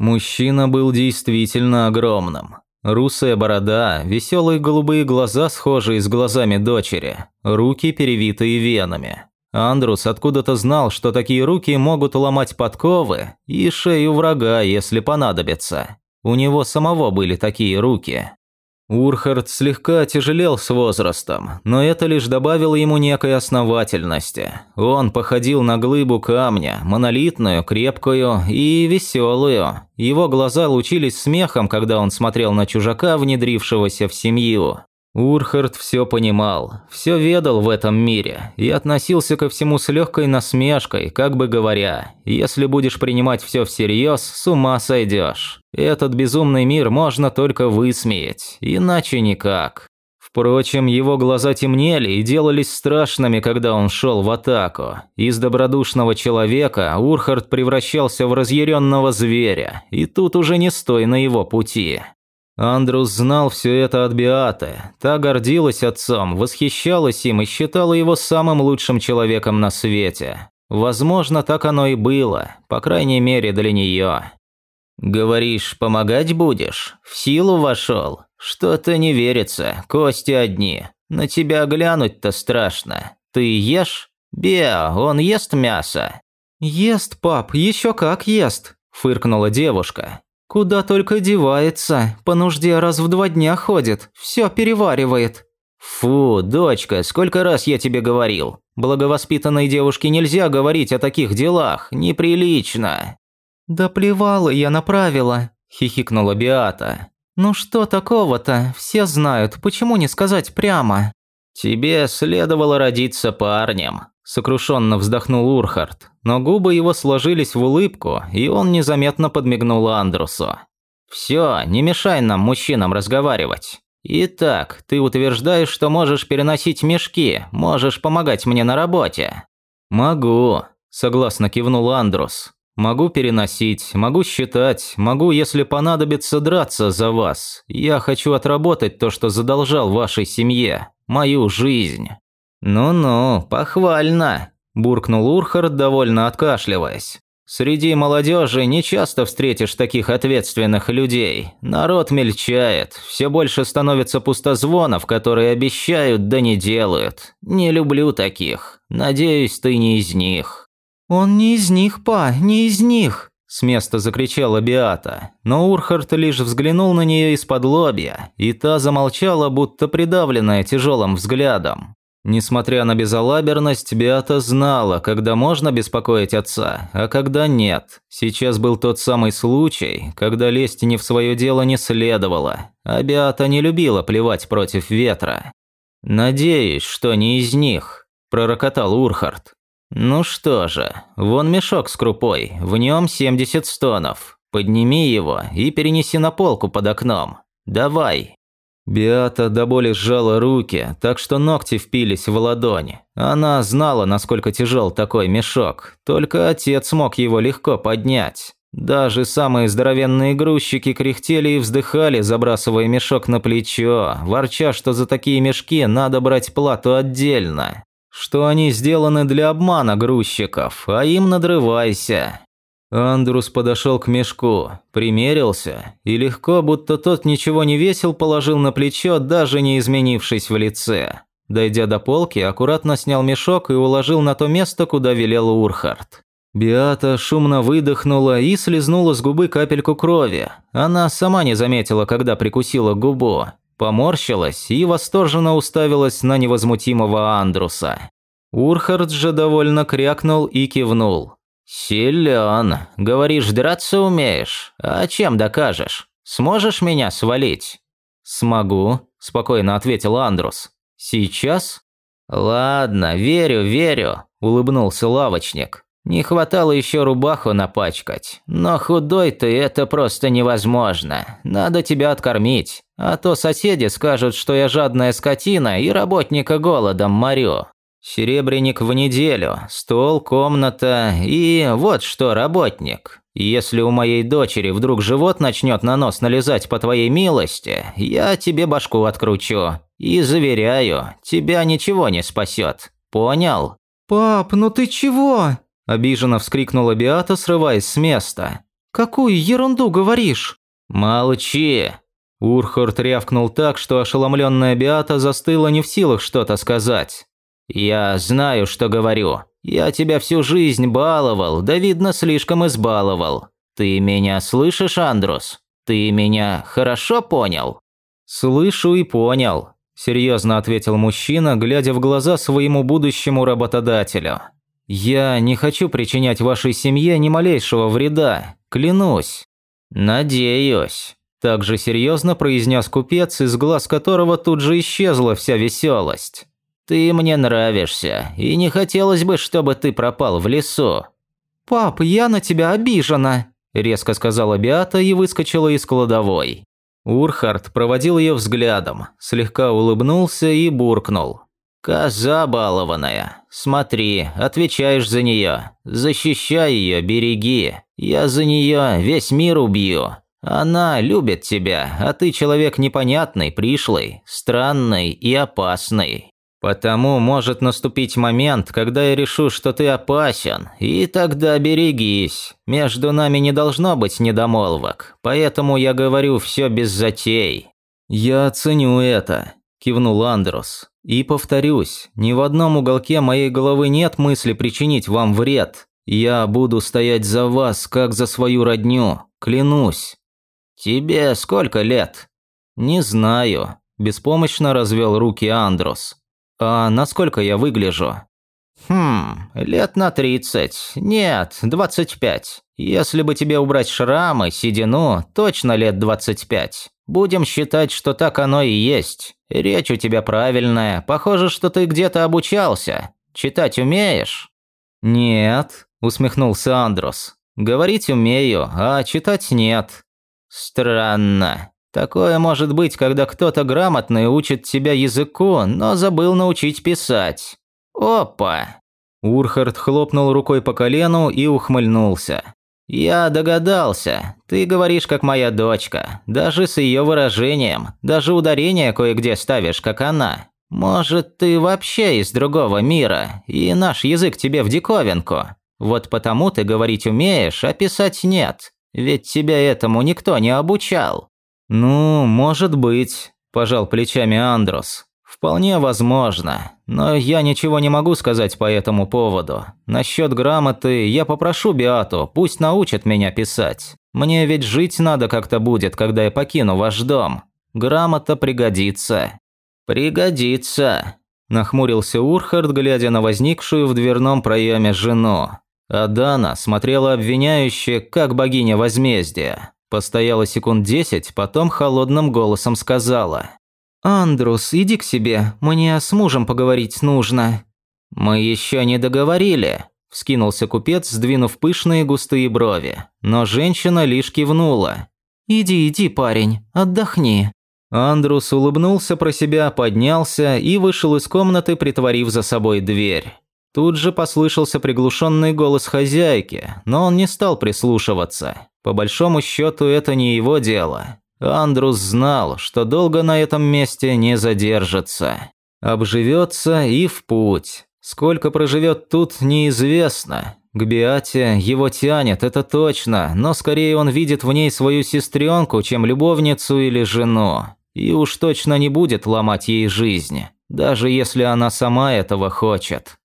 Мужчина был действительно огромным. Русая борода, веселые голубые глаза, схожие с глазами дочери, руки, перевитые венами. Андрус откуда-то знал, что такие руки могут ломать подковы и шею врага, если понадобится. У него самого были такие руки. Урхард слегка тяжелел с возрастом, но это лишь добавило ему некой основательности. Он походил на глыбу камня, монолитную, крепкую и веселую. Его глаза лучились смехом, когда он смотрел на чужака, внедрившегося в семью. Урхард все понимал, все ведал в этом мире и относился ко всему с легкой насмешкой, как бы говоря, если будешь принимать все всерьез, с ума сойдешь. Этот безумный мир можно только высмеять, иначе никак. Впрочем, его глаза темнели и делались страшными, когда он шел в атаку. Из добродушного человека Урхард превращался в разъяренного зверя, и тут уже не стой на его пути. Андрус знал все это от Биаты. Та гордилась отцом, восхищалась им и считала его самым лучшим человеком на свете. Возможно, так оно и было, по крайней мере для нее. «Говоришь, помогать будешь? В силу вошел? Что-то не верится, кости одни. На тебя глянуть-то страшно. Ты ешь? Беа, он ест мясо?» «Ест, пап, еще как ест», – фыркнула девушка. Куда только девается, по нужде раз в два дня ходит, все переваривает. Фу, дочка, сколько раз я тебе говорил. Благовоспитанной девушке нельзя говорить о таких делах, неприлично. Да плевала я на правила, хихикнула Биата. Ну что такого-то, все знают, почему не сказать прямо? Тебе следовало родиться парнем, Сокрушенно вздохнул Урхард, но губы его сложились в улыбку, и он незаметно подмигнул Андрусу. «Все, не мешай нам, мужчинам, разговаривать. Итак, ты утверждаешь, что можешь переносить мешки, можешь помогать мне на работе?» «Могу», – согласно кивнул Андрус. «Могу переносить, могу считать, могу, если понадобится, драться за вас. Я хочу отработать то, что задолжал вашей семье, мою жизнь». «Ну-ну, похвально», – буркнул Урхард, довольно откашливаясь. «Среди молодежи не часто встретишь таких ответственных людей. Народ мельчает, все больше становится пустозвонов, которые обещают, да не делают. Не люблю таких. Надеюсь, ты не из них». «Он не из них, па, не из них», – с места закричала Биата, но Урхард лишь взглянул на нее из-под лобья, и та замолчала, будто придавленная тяжелым взглядом. Несмотря на безалаберность, Беата знала, когда можно беспокоить отца, а когда нет. Сейчас был тот самый случай, когда лезть не в свое дело не следовало, а Беата не любила плевать против ветра. «Надеюсь, что не из них», – пророкотал Урхард. «Ну что же, вон мешок с крупой, в нем 70 стонов. Подними его и перенеси на полку под окном. Давай». Биата до боли сжала руки, так что ногти впились в ладони. Она знала, насколько тяжел такой мешок, только отец мог его легко поднять. Даже самые здоровенные грузчики кряхтели и вздыхали, забрасывая мешок на плечо, ворча, что за такие мешки надо брать плату отдельно. Что они сделаны для обмана грузчиков, а им надрывайся. Андрус подошел к мешку, примерился и легко, будто тот ничего не весил, положил на плечо, даже не изменившись в лице. Дойдя до полки, аккуратно снял мешок и уложил на то место, куда велел Урхард. Биата шумно выдохнула и слезнула с губы капельку крови. Она сама не заметила, когда прикусила губу. Поморщилась и восторженно уставилась на невозмутимого Андруса. Урхард же довольно крякнул и кивнул. «Силен. Говоришь, драться умеешь? А чем докажешь? Сможешь меня свалить?» «Смогу», – спокойно ответил Андрус. «Сейчас?» «Ладно, верю, верю», – улыбнулся лавочник. «Не хватало еще рубаху напачкать. Но худой ты – это просто невозможно. Надо тебя откормить. А то соседи скажут, что я жадная скотина и работника голодом морю. Серебряник в неделю, стол, комната и вот что, работник. Если у моей дочери вдруг живот начнет на нос налезать по твоей милости, я тебе башку откручу. И заверяю, тебя ничего не спасет. Понял? Пап, ну ты чего? Обиженно вскрикнула Биата, срываясь с места. «Какую ерунду говоришь?» «Молчи!» Урхорд рявкнул так, что ошеломленная Биата застыла не в силах что-то сказать. «Я знаю, что говорю. Я тебя всю жизнь баловал, да видно, слишком избаловал. Ты меня слышишь, Андрус? Ты меня хорошо понял?» «Слышу и понял», – серьезно ответил мужчина, глядя в глаза своему будущему работодателю. «Я не хочу причинять вашей семье ни малейшего вреда, клянусь». «Надеюсь», – также серьезно произнес купец, из глаз которого тут же исчезла вся веселость. «Ты мне нравишься, и не хотелось бы, чтобы ты пропал в лесу». «Пап, я на тебя обижена», – резко сказала Биата и выскочила из кладовой. Урхард проводил ее взглядом, слегка улыбнулся и буркнул. «Коза балованная. Смотри, отвечаешь за нее. Защищай ее, береги. Я за нее весь мир убью. Она любит тебя, а ты человек непонятный, пришлый, странный и опасный. Потому может наступить момент, когда я решу, что ты опасен, и тогда берегись. Между нами не должно быть недомолвок, поэтому я говорю все без затей». «Я оценю это», – кивнул Андрус. «И повторюсь, ни в одном уголке моей головы нет мысли причинить вам вред. Я буду стоять за вас, как за свою родню, клянусь». «Тебе сколько лет?» «Не знаю», – беспомощно развел руки Андрус. «А насколько я выгляжу?» «Хм, лет на тридцать. Нет, двадцать пять. Если бы тебе убрать шрамы, седину, точно лет двадцать пять. Будем считать, что так оно и есть. Речь у тебя правильная. Похоже, что ты где-то обучался. Читать умеешь?» «Нет», – усмехнулся Андрос. «Говорить умею, а читать нет». «Странно. Такое может быть, когда кто-то грамотный учит тебя языку, но забыл научить писать. Опа!» Урхард хлопнул рукой по колену и ухмыльнулся. «Я догадался. Ты говоришь, как моя дочка. Даже с ее выражением. Даже ударение кое-где ставишь, как она. Может, ты вообще из другого мира, и наш язык тебе в диковинку. Вот потому ты говорить умеешь, а писать нет. Ведь тебя этому никто не обучал». «Ну, может быть», – пожал плечами Андрос. «Вполне возможно. Но я ничего не могу сказать по этому поводу. Насчет грамоты я попрошу Биату, пусть научит меня писать. Мне ведь жить надо как-то будет, когда я покину ваш дом. Грамота пригодится». «Пригодится», – нахмурился Урхард, глядя на возникшую в дверном проеме жену. А Дана смотрела обвиняюще, как богиня возмездия. Постояла секунд десять, потом холодным голосом сказала. «Андрус, иди к себе, мне с мужем поговорить нужно». «Мы еще не договорили», – вскинулся купец, сдвинув пышные густые брови. Но женщина лишь кивнула. «Иди, иди, парень, отдохни». Андрус улыбнулся про себя, поднялся и вышел из комнаты, притворив за собой дверь. Тут же послышался приглушенный голос хозяйки, но он не стал прислушиваться. По большому счету это не его дело. Андрус знал, что долго на этом месте не задержится. Обживется и в путь. Сколько проживет тут, неизвестно. К Биате его тянет, это точно, но скорее он видит в ней свою сестренку, чем любовницу или жену. И уж точно не будет ломать ей жизнь, даже если она сама этого хочет.